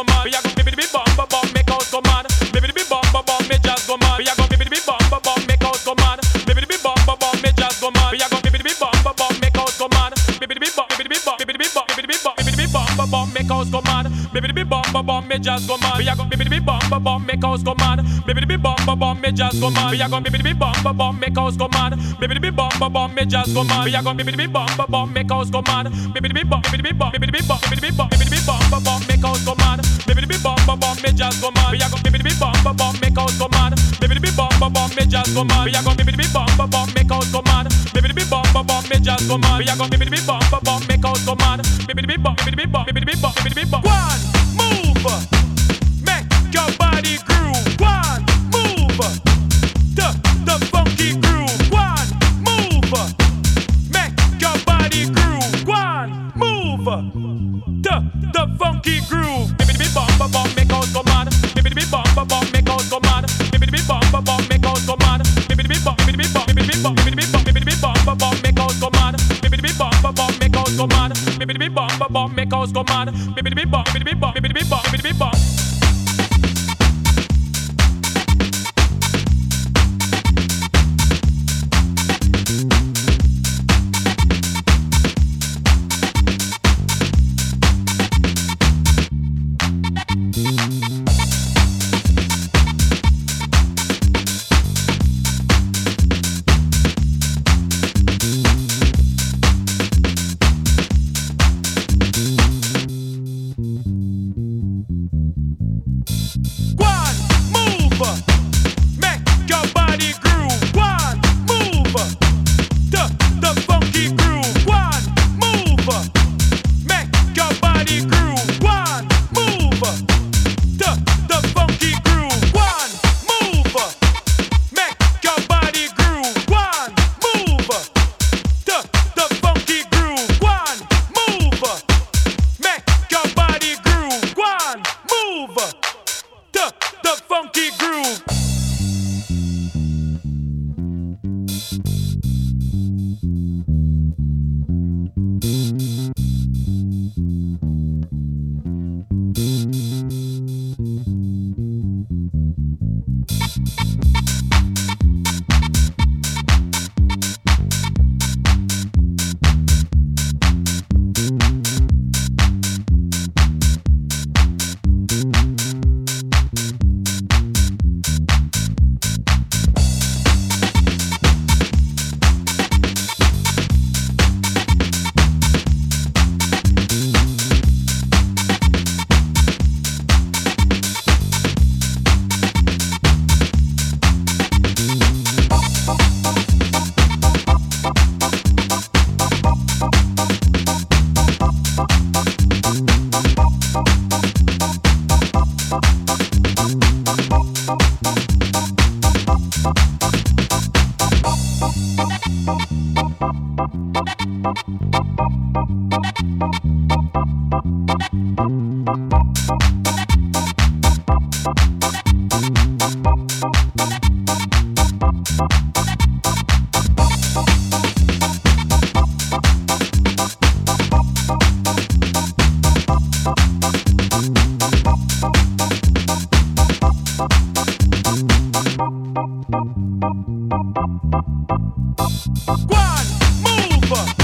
go mad. We a go bibbidi bim bum bum bum, make house go mad. Bibbidi bim bum bum bum, make jazz go mad. We a go bibbidi bim bum bum bum, make house go mad. Bibbidi bim bum bum bum, make jazz go mad. We a go bibbidi bim bum bum bum, make house go mad. Bibbidi bim bum, bibbidi bim bum, bibbidi bim bum, bibbidi bim bum, bibbidi bim bum bum bum, make house go mad. Bibbidi bim bum bum bum, make jazz go mad. We a go bibbidi bim bum bum bum, make house go mad. Bibbidi bim bum bum bum, make jazz go mad. We a go bibbidi bim bum bum bum, make house go mad. Bibbidi bim bum bum bum, make jazz go jazz go mad. We go make house go mad. Bibbidi bim bum bum make jazz go mad. We a go bum bum, make house go mad. Bibbidi bim bum bum make jazz go mad. We go make house go mad. Bibbidi bim bum, bim bum. One move, make your body groove. One move, the the funky groove. One move, make your body groove. One move, the the funky groove. Go mad. Bibbidi mad. Bibbidi mad. Bibbidi bum, bibbidi bim One move, make your body groove. One move, One, move.